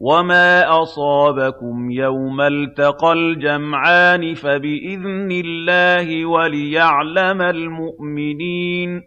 وَمَا أَصَابَكُمْ يَوْمَ الْتَقَى الْجَمْعَانِ فَبِإِذْنِ اللَّهِ وَلِيَعْلَمَ الْمُؤْمِنِينَ